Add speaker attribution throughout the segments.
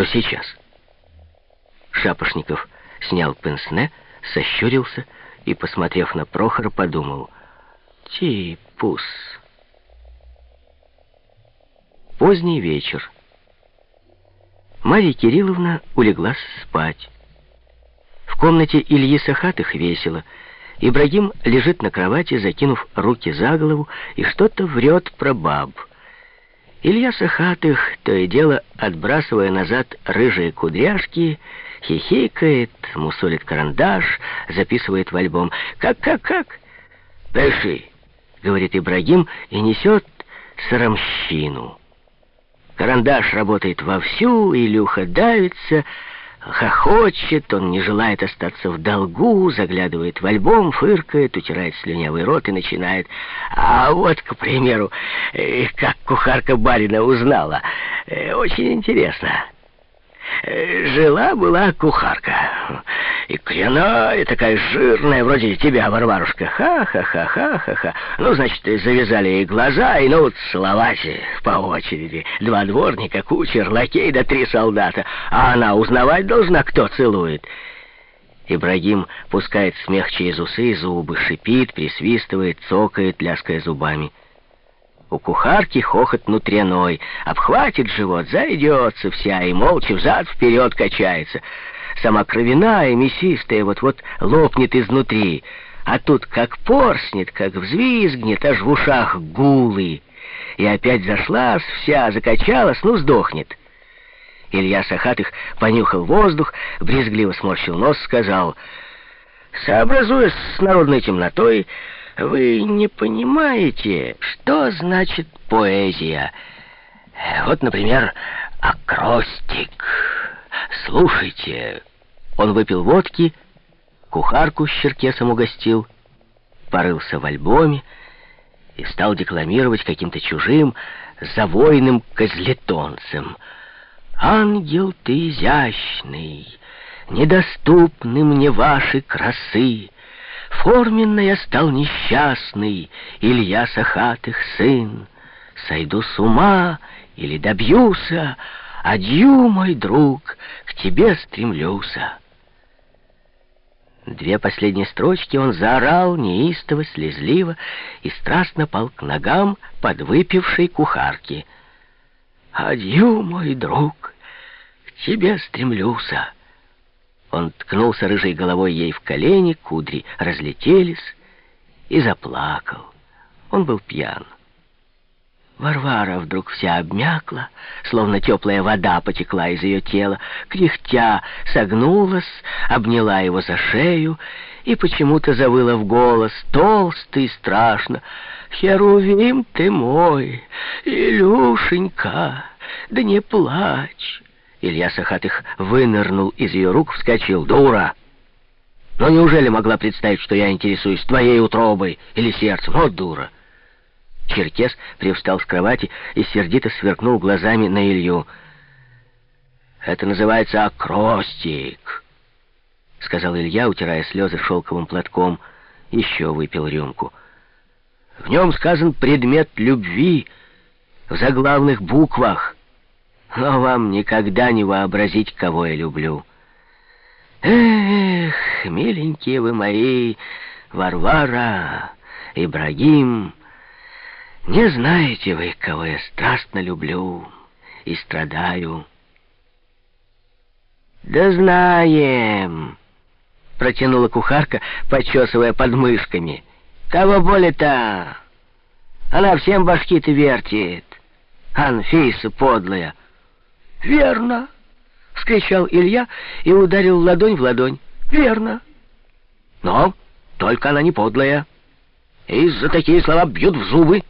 Speaker 1: то сейчас. Шапошников снял пенсне, сощурился и, посмотрев на Прохора, подумал «Типус». Поздний вечер. Марья Кирилловна улеглась спать. В комнате Ильи Сахатых весело. Ибрагим лежит на кровати, закинув руки за голову, и что-то врет про баб. Илья Сахатых, то и дело отбрасывая назад рыжие кудряшки, хихикает, мусолит карандаш, записывает в альбом. «Как-как-как?» «Пиши», — говорит Ибрагим и несет сарамщину. Карандаш работает вовсю, Илюха давится, хохочет, он не желает остаться в долгу, заглядывает в альбом, фыркает, утирает слюнявый рот и начинает. А вот, к примеру, э, как кухарка барина узнала. Э, очень интересно. Э, жила-была кухарка. И кряная, такая жирная, вроде тебя, Варварушка. Ха-ха-ха-ха-ха-ха. Ну, значит, завязали ей глаза, и ну вот целовать по очереди. Два дворника, кучер, лакей да три солдата. А она узнавать должна, кто целует. Ибрагим пускает смех через усы и зубы, шипит, присвистывает, цокает, ляская зубами. У кухарки хохот внутренной, обхватит живот, зайдется вся и молча взад-вперед качается. Сама кровяная, мясистая, вот-вот лопнет изнутри, а тут как порснет, как взвизгнет, аж в ушах гулы. И опять зашлась вся, закачалась, ну, сдохнет. Илья Сахатых понюхал воздух, брезгливо сморщил нос, сказал, «Сообразуясь с народной темнотой, вы не понимаете, что значит поэзия. Вот, например, акростик. Слушайте. Он выпил водки, кухарку с черкесом угостил, порылся в альбоме и стал декламировать каким-то чужим, завойным козлетонцем. «Ангел ты изящный, недоступны мне ваши красы, Форменно я стал несчастный, Илья Сахатых сын. Сойду с ума или добьюся, Адью, мой друг, к тебе стремлюся. Две последние строчки он заорал неистово, слезливо и страстно пал к ногам подвыпившей кухарки. «Адью, мой друг, к тебе стремлюся». Он ткнулся рыжей головой ей в колени, кудри разлетелись и заплакал. Он был пьян. Варвара вдруг вся обмякла, словно теплая вода потекла из ее тела, кряхтя согнулась, обняла его за шею и почему-то завыла в голос, толстый и страшно. «Херувим ты мой, Илюшенька, да не плачь!» Илья Сахатых вынырнул из ее рук, вскочил. «Дура! Но неужели могла представить, что я интересуюсь твоей утробой или сердцем? Вот дура!» Черкес привстал с кровати и сердито сверкнул глазами на Илью. «Это называется акростик», — сказал Илья, утирая слезы шелковым платком. Еще выпил рюмку. «В нем сказан предмет любви в заглавных буквах» но вам никогда не вообразить, кого я люблю. Эх, миленькие вы мои, Варвара, Ибрагим, не знаете вы, кого я страстно люблю и страдаю. Да знаем, протянула кухарка, почесывая подмышками. Кого более-то? Она всем башки-то вертит. Анфиса подлая. «Верно!» — вскричал Илья и ударил ладонь в ладонь. «Верно!» «Но только она не подлая. И за такие слова бьют в зубы!»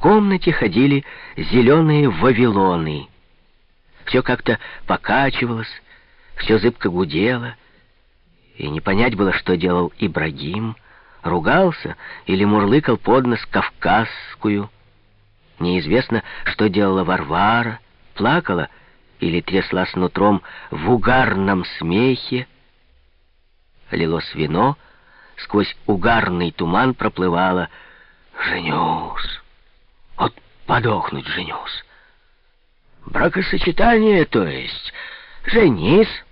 Speaker 1: Комнате ходили зеленые вавилоны. Все как-то покачивалось, все зыбко гудело, и не понять было, что делал Ибрагим, ругался или мурлыкал под нос кавказскую, Неизвестно, что делала Варвара, плакала или тряслась нутром в угарном смехе. Лилось вино, сквозь угарный туман проплывало «Женюсь! Подохнуть женюсь!» Бракосочетание, то есть. Женись.